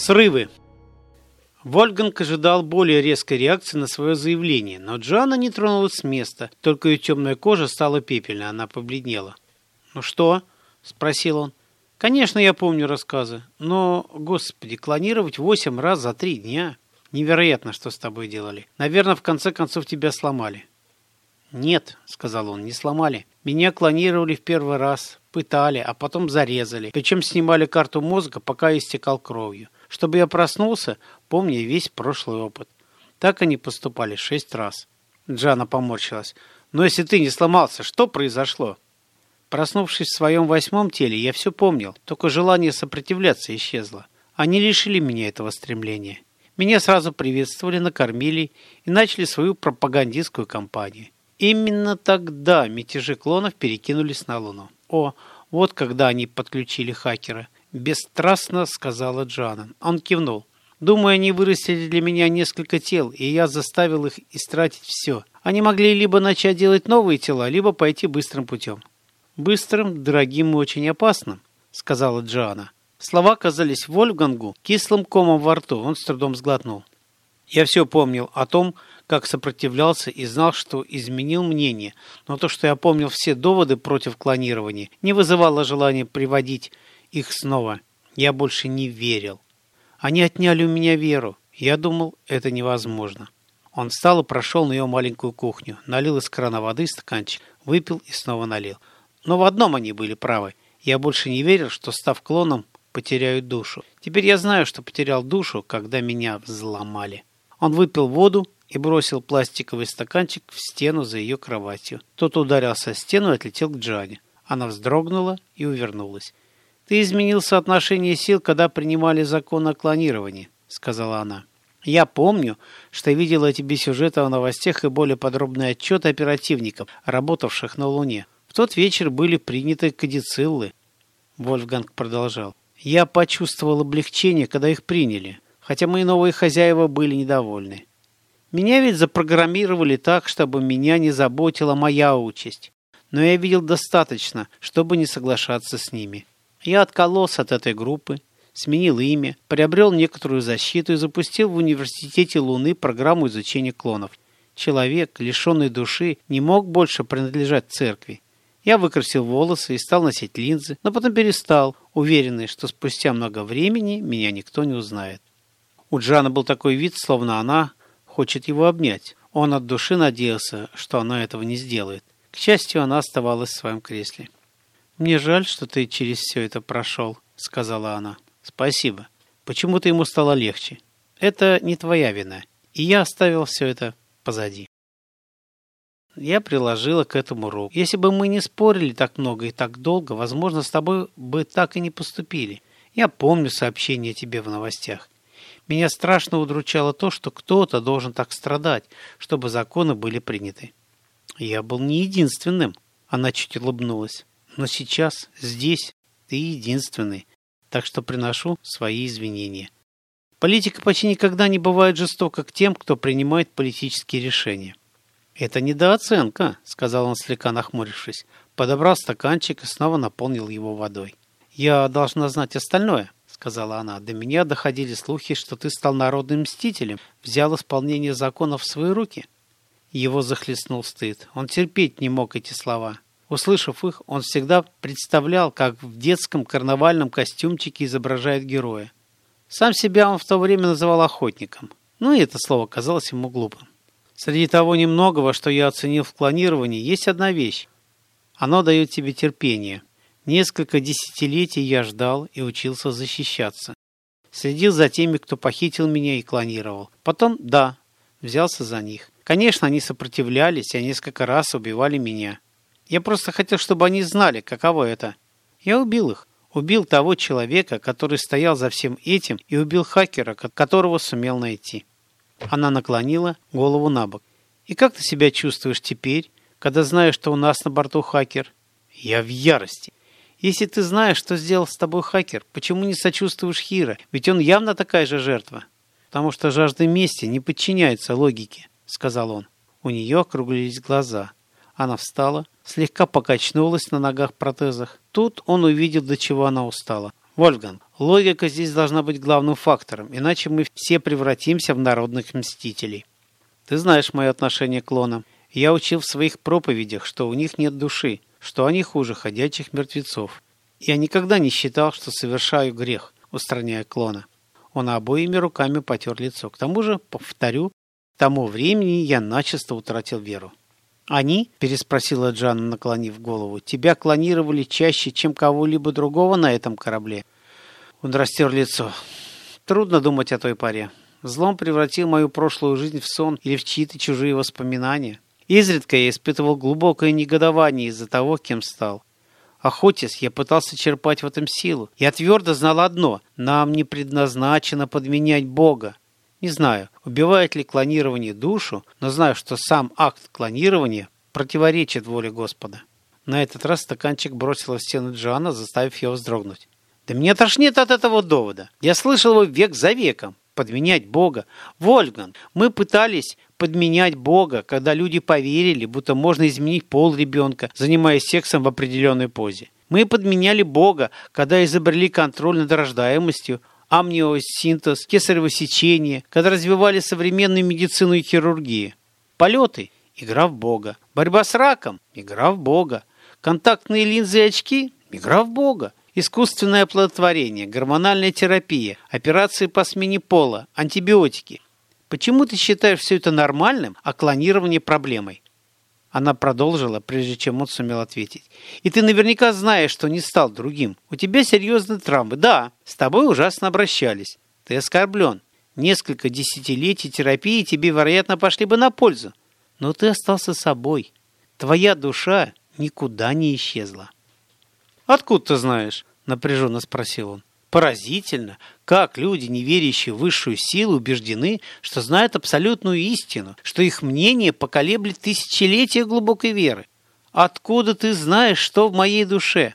Срывы. Вольганг ожидал более резкой реакции на свое заявление, но Джоанна не тронулась с места, только ее темная кожа стала пепельной, она побледнела. «Ну что?» – спросил он. «Конечно, я помню рассказы, но, господи, клонировать восемь раз за три дня? Невероятно, что с тобой делали. Наверное, в конце концов тебя сломали». «Нет», — сказал он, — «не сломали. Меня клонировали в первый раз, пытали, а потом зарезали. Причем снимали карту мозга, пока истекал кровью. Чтобы я проснулся, помня весь прошлый опыт. Так они поступали шесть раз». Джана поморщилась. «Но если ты не сломался, что произошло?» Проснувшись в своем восьмом теле, я все помнил, только желание сопротивляться исчезло. Они лишили меня этого стремления. Меня сразу приветствовали, накормили и начали свою пропагандистскую кампанию. Именно тогда мятежи клонов перекинулись на Луну. О, вот когда они подключили хакера. Бесстрастно сказала Джана. Он кивнул. Думаю, они вырастили для меня несколько тел, и я заставил их истратить все. Они могли либо начать делать новые тела, либо пойти быстрым путем. Быстрым, дорогим и очень опасным, сказала Джана. Слова казались Вольфгангу кислым комом во рту. Он с трудом сглотнул. Я все помнил о том, как сопротивлялся и знал, что изменил мнение, но то, что я помнил все доводы против клонирования, не вызывало желания приводить их снова. Я больше не верил. Они отняли у меня веру. Я думал, это невозможно. Он встал и прошел на ее маленькую кухню, налил из крана воды стаканчик, выпил и снова налил. Но в одном они были правы. Я больше не верил, что, став клоном, потеряю душу. Теперь я знаю, что потерял душу, когда меня взломали. Он выпил воду и бросил пластиковый стаканчик в стену за ее кроватью. Тот ударился о стену и отлетел к Джане. Она вздрогнула и увернулась. «Ты изменил соотношение сил, когда принимали закон о клонировании», — сказала она. «Я помню, что видела тебе сюжеты о новостях и более подробные отчеты оперативников, работавших на Луне. В тот вечер были приняты кадициллы». Вольфганг продолжал. «Я почувствовал облегчение, когда их приняли, хотя мои новые хозяева были недовольны. Меня ведь запрограммировали так, чтобы меня не заботила моя участь. Но я видел достаточно, чтобы не соглашаться с ними. Я откололся от этой группы, сменил имя, приобрел некоторую защиту и запустил в университете Луны программу изучения клонов. Человек, лишенный души, не мог больше принадлежать церкви. Я выкрасил волосы и стал носить линзы, но потом перестал, уверенный, что спустя много времени меня никто не узнает. У Джана был такой вид, словно она хочет его обнять. Он от души надеялся, что она этого не сделает. К счастью, она оставалась в своем кресле. «Мне жаль, что ты через все это прошел», — сказала она. «Спасибо. Почему-то ему стало легче. Это не твоя вина. И я оставил все это позади». Я приложила к этому руку. Если бы мы не спорили так много и так долго, возможно, с тобой бы так и не поступили. Я помню сообщение тебе в новостях. Меня страшно удручало то, что кто-то должен так страдать, чтобы законы были приняты. Я был не единственным, она чуть улыбнулась. Но сейчас, здесь, ты единственный, так что приношу свои извинения. Политика почти никогда не бывает жестока к тем, кто принимает политические решения. «Это недооценка», — сказал он слегка нахмурившись. Подобрал стаканчик и снова наполнил его водой. «Я должна знать остальное», сказала она. «До меня доходили слухи, что ты стал народным мстителем, взял исполнение законов в свои руки». Его захлестнул стыд. Он терпеть не мог эти слова. Услышав их, он всегда представлял, как в детском карнавальном костюмчике изображает героя. Сам себя он в то время называл охотником. Ну и это слово казалось ему глупым. Среди того немногого, что я оценил в клонировании, есть одна вещь. Оно дает тебе терпение – Несколько десятилетий я ждал и учился защищаться. Следил за теми, кто похитил меня и клонировал. Потом, да, взялся за них. Конечно, они сопротивлялись, и несколько раз убивали меня. Я просто хотел, чтобы они знали, каково это. Я убил их. Убил того человека, который стоял за всем этим, и убил хакера, которого сумел найти. Она наклонила голову на бок. «И как ты себя чувствуешь теперь, когда знаешь, что у нас на борту хакер?» «Я в ярости. Если ты знаешь, что сделал с тобой хакер, почему не сочувствуешь Хира? Ведь он явно такая же жертва. Потому что жажда мести не подчиняется логике, сказал он. У нее округлились глаза. Она встала, слегка покачнулась на ногах протезах. Тут он увидел, до чего она устала. Вольфганг, логика здесь должна быть главным фактором, иначе мы все превратимся в народных мстителей. Ты знаешь мое отношение к клонам. Я учил в своих проповедях, что у них нет души, что они хуже ходячих мертвецов. Я никогда не считал, что совершаю грех, устраняя клона. Он обоими руками потер лицо. К тому же, повторю, к тому времени я начисто утратил веру. «Они?» – переспросила Джанна, наклонив голову. «Тебя клонировали чаще, чем кого-либо другого на этом корабле?» Он растер лицо. «Трудно думать о той паре. Злом превратил мою прошлую жизнь в сон или в чьи-то чужие воспоминания. Изредка я испытывал глубокое негодование из-за того, кем стал. Охотясь, я пытался черпать в этом силу. Я твердо знал одно – нам не предназначено подменять Бога. Не знаю, убивает ли клонирование душу, но знаю, что сам акт клонирования противоречит воле Господа. На этот раз стаканчик бросила в стену Джоанна, заставив ее вздрогнуть. Да меня тошнит от этого довода. Я слышал его век за веком. Подменять Бога. Вольган, мы пытались подменять Бога, когда люди поверили, будто можно изменить пол ребенка, занимаясь сексом в определенной позе. Мы подменяли Бога, когда изобрели контроль над рождаемостью, амниосинтез, кесарево сечение, когда развивали современную медицину и хирургию. Полеты – игра в Бога. Борьба с раком – игра в Бога. Контактные линзы и очки – игра в Бога. Искусственное оплодотворение, гормональная терапия, операции по смене пола, антибиотики. Почему ты считаешь все это нормальным, а клонирование проблемой? Она продолжила, прежде чем он сумел ответить. «И ты наверняка знаешь, что не стал другим. У тебя серьезные травмы. Да, с тобой ужасно обращались. Ты оскорблен. Несколько десятилетий терапии тебе, вероятно, пошли бы на пользу. Но ты остался собой. Твоя душа никуда не исчезла». «Откуда ты знаешь?» – напряженно спросил он. Поразительно, как люди, не верящие в высшую силу, убеждены, что знают абсолютную истину, что их мнение поколеблет тысячелетия глубокой веры. Откуда ты знаешь, что в моей душе?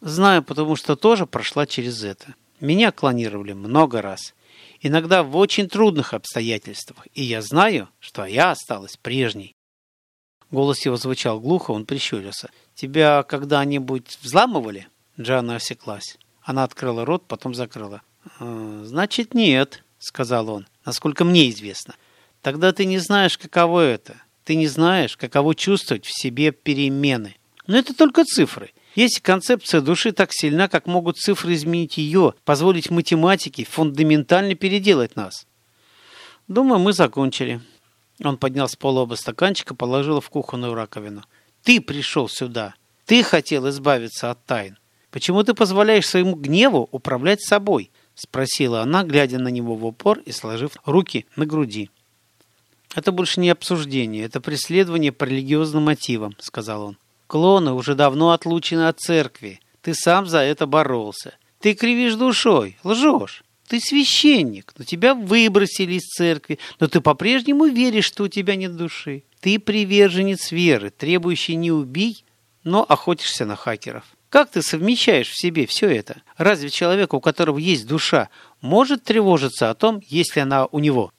Знаю, потому что тоже прошла через это. Меня клонировали много раз. Иногда в очень трудных обстоятельствах. И я знаю, что я осталась прежней. Голос его звучал глухо, он прищурился. «Тебя когда-нибудь взламывали?» Джанна осеклась. Она открыла рот, потом закрыла. «Э, «Значит, нет», — сказал он, — «насколько мне известно. Тогда ты не знаешь, каково это. Ты не знаешь, каково чувствовать в себе перемены. Но это только цифры. Если концепция души так сильна, как могут цифры изменить ее, позволить математике фундаментально переделать нас. Думаю, мы закончили. Он поднял с пола оба стаканчика, положил в кухонную раковину. Ты пришел сюда. Ты хотел избавиться от тайн. «Почему ты позволяешь своему гневу управлять собой?» — спросила она, глядя на него в упор и сложив руки на груди. «Это больше не обсуждение, это преследование по религиозным мотивам», — сказал он. «Клоны уже давно отлучены от церкви. Ты сам за это боролся. Ты кривишь душой, лжешь. Ты священник, но тебя выбросили из церкви, но ты по-прежнему веришь, что у тебя нет души. Ты приверженец веры, требующий не убий, но охотишься на хакеров. Как ты совмещаешь в себе все это? Разве человек, у которого есть душа, может тревожиться о том, есть ли она у него?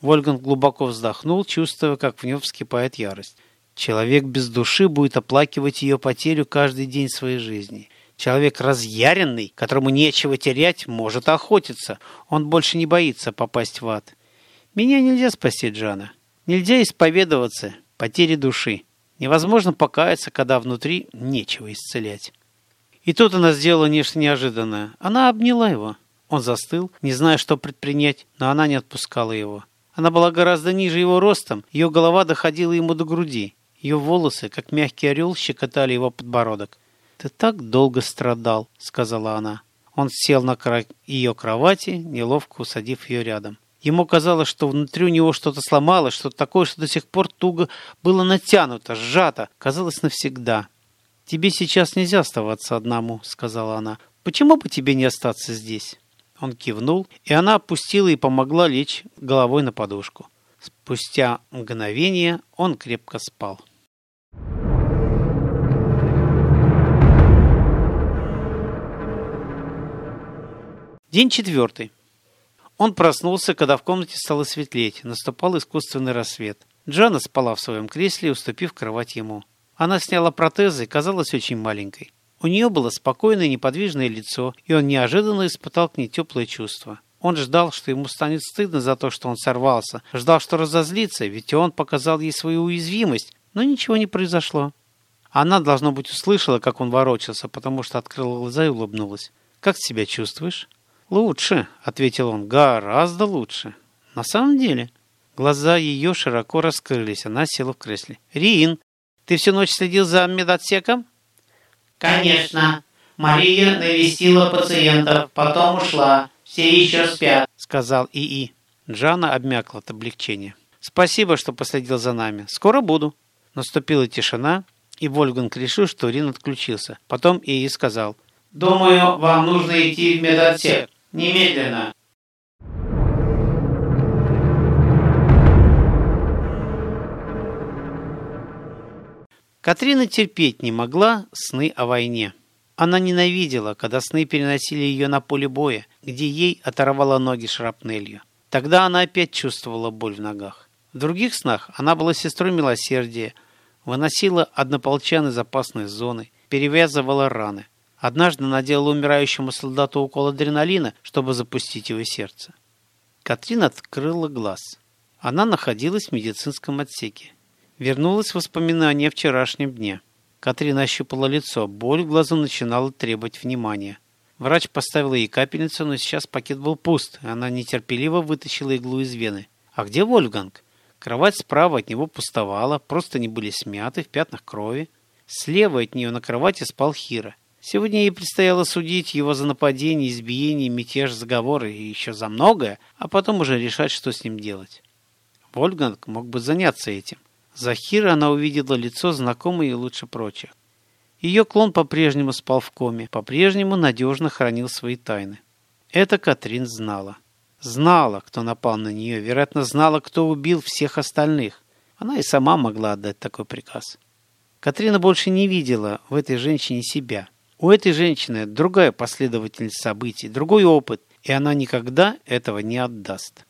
Вольган глубоко вздохнул, чувствуя, как в нем вскипает ярость. Человек без души будет оплакивать ее потерю каждый день своей жизни. Человек разъяренный, которому нечего терять, может охотиться. Он больше не боится попасть в ад. Меня нельзя спасти, Джана. Нельзя исповедоваться потери души. Невозможно покаяться, когда внутри нечего исцелять. И тут она сделала нечто неожиданное. Она обняла его. Он застыл, не зная, что предпринять, но она не отпускала его. Она была гораздо ниже его ростом, ее голова доходила ему до груди. Ее волосы, как мягкий орел, щекотали его подбородок. «Ты так долго страдал», — сказала она. Он сел на край ее кровати, неловко усадив ее рядом. Ему казалось, что внутри у него что-то сломалось, что-то такое, что до сих пор туго было натянуто, сжато, казалось навсегда. «Тебе сейчас нельзя оставаться одному», — сказала она. «Почему бы тебе не остаться здесь?» Он кивнул, и она опустила и помогла лечь головой на подушку. Спустя мгновение он крепко спал. День четвертый. Он проснулся, когда в комнате стало светлеть, наступал искусственный рассвет. Джана спала в своем кресле, уступив кровать ему. Она сняла протезы и казалась очень маленькой. У нее было спокойное неподвижное лицо, и он неожиданно испытал к ней теплое чувство. Он ждал, что ему станет стыдно за то, что он сорвался, ждал, что разозлится, ведь он показал ей свою уязвимость, но ничего не произошло. Она, должно быть, услышала, как он ворочался, потому что открыла глаза и улыбнулась. «Как себя чувствуешь?» «Лучше», — ответил он, — «гораздо лучше». «На самом деле?» Глаза ее широко раскрылись, она села в кресле. «Рин, ты всю ночь следил за медотсеком?» «Конечно. Мария навестила пациентов, потом ушла. Все еще спят», — сказал ИИ. Джана обмякла от облегчения. «Спасибо, что последил за нами. Скоро буду». Наступила тишина, и Вольганг решил, что Рин отключился. Потом ИИ сказал. «Думаю, вам нужно идти в медотсек. Немедленно». Катрина терпеть не могла сны о войне. Она ненавидела, когда сны переносили ее на поле боя, где ей оторвало ноги шрапнелью. Тогда она опять чувствовала боль в ногах. В других снах она была сестрой милосердия, выносила однополчан из опасной зоны, перевязывала раны. Однажды надела умирающему солдату укол адреналина, чтобы запустить его сердце. Катрина открыла глаз. Она находилась в медицинском отсеке. Вернулось воспоминание о вчерашнем дне. Катрина ощупала лицо, боль в глазу начинала требовать внимания. Врач поставил ей капельницу, но сейчас пакет был пуст, она нетерпеливо вытащила иглу из вены. А где Вольфганг? Кровать справа от него пустовала, просто не были смяты в пятнах крови. Слева от нее на кровати спал Хира. Сегодня ей предстояло судить его за нападение, избиение, мятеж, заговоры и еще за многое, а потом уже решать, что с ним делать. Вольфганг мог бы заняться этим. Захира она увидела лицо знакомое и лучше прочих. Ее клон по-прежнему спал в коме, по-прежнему надежно хранил свои тайны. Это Катрин знала. Знала, кто напал на нее, вероятно, знала, кто убил всех остальных. Она и сама могла отдать такой приказ. Катрина больше не видела в этой женщине себя. У этой женщины другая последовательность событий, другой опыт, и она никогда этого не отдаст.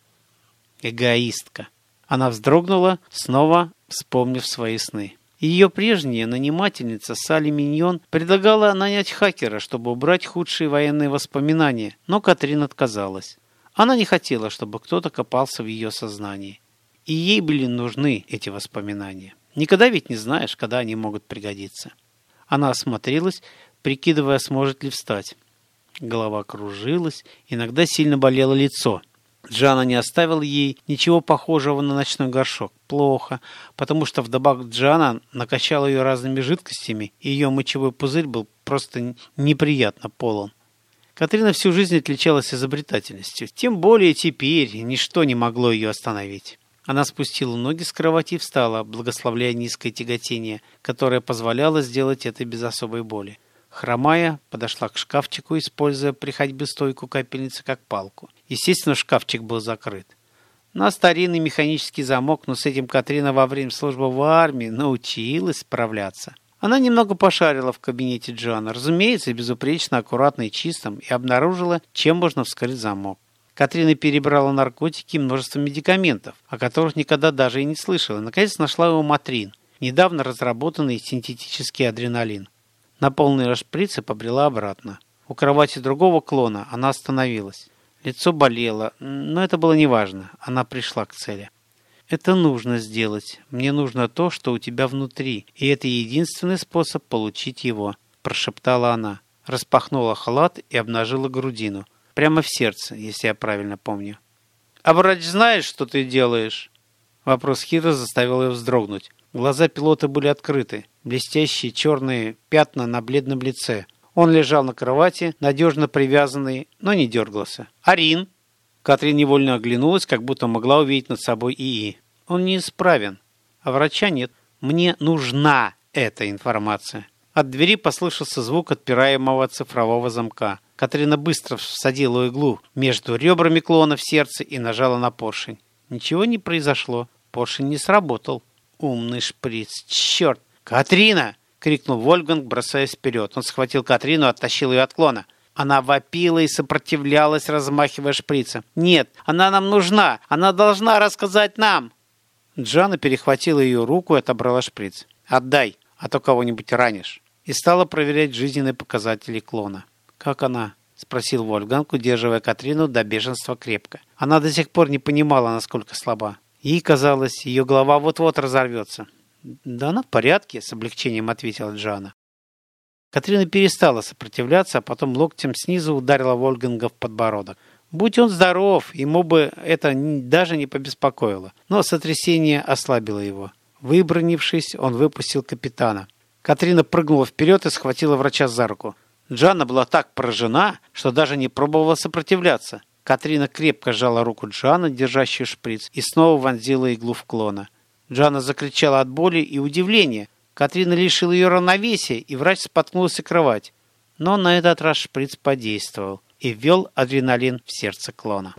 Эгоистка. Она вздрогнула, снова вспомнив свои сны. Ее прежняя нанимательница Салли Миньон предлагала нанять хакера, чтобы убрать худшие военные воспоминания, но Катрин отказалась. Она не хотела, чтобы кто-то копался в ее сознании. И ей были нужны эти воспоминания. Никогда ведь не знаешь, когда они могут пригодиться. Она осмотрелась, прикидывая, сможет ли встать. Голова кружилась, иногда сильно болело лицо – Джана не оставил ей ничего похожего на ночной горшок. Плохо, потому что вдобавок Джана накачала ее разными жидкостями, и ее мочевой пузырь был просто неприятно полон. Катрина всю жизнь отличалась изобретательностью. Тем более теперь ничто не могло ее остановить. Она спустила ноги с кровати и встала, благословляя низкое тяготение, которое позволяло сделать это без особой боли. Хромая, подошла к шкафчику, используя при ходьбе стойку капельницы как палку. Естественно, шкафчик был закрыт. На старинный механический замок, но с этим Катрина во время службы в армии научилась справляться. Она немного пошарила в кабинете Джона, разумеется, безупречно аккуратно и чистым, и обнаружила, чем можно вскрыть замок. Катрина перебрала наркотики и множество медикаментов, о которых никогда даже и не слышала, наконец нашла его матрин, недавно разработанный синтетический адреналин. На полный шприц и побрела обратно. У кровати другого клона она остановилась. Лицо болело, но это было неважно. Она пришла к цели. Это нужно сделать. Мне нужно то, что у тебя внутри, и это единственный способ получить его, прошептала она. Распахнула халат и обнажила грудину. Прямо в сердце, если я правильно помню. А врач знает, что ты делаешь? Вопрос Хира заставил ее вздрогнуть. Глаза пилота были открыты, блестящие черные пятна на бледном лице. Он лежал на кровати, надежно привязанный, но не дергался. «Арин!» Катрин невольно оглянулась, как будто могла увидеть над собой ИИ. «Он неисправен, а врача нет. Мне нужна эта информация». От двери послышался звук отпираемого цифрового замка. Катрина быстро всадила иглу между ребрами клона в сердце и нажала на поршень. Ничего не произошло. Поршень не сработал. Умный шприц. Черт! Катрина! крикнул Вольганг, бросаясь вперед. Он схватил Катрину и оттащил ее от клона. Она вопила и сопротивлялась, размахивая шприцем. «Нет, она нам нужна! Она должна рассказать нам!» Джана перехватила ее руку и отобрала шприц. «Отдай, а то кого-нибудь ранишь». и стала проверять жизненные показатели клона. «Как она?» – спросил Вольфганг, удерживая Катрину до бешенства крепко. Она до сих пор не понимала, насколько слаба. Ей казалось, ее голова вот-вот разорвется. «Да она в порядке», – с облегчением ответила Джана. Катрина перестала сопротивляться, а потом локтем снизу ударила Вольганга в подбородок. Будь он здоров, ему бы это даже не побеспокоило. Но сотрясение ослабило его. Выбронившись, он выпустил капитана. Катрина прыгнула вперед и схватила врача за руку. Джанна была так поражена, что даже не пробовала сопротивляться. Катрина крепко сжала руку Джана, держащую шприц, и снова вонзила иглу в клона. Джанна закричала от боли и удивления. Катрина лишила ее равновесия, и врач споткнулся кровать. Но на этот раз шприц подействовал и ввел адреналин в сердце клона.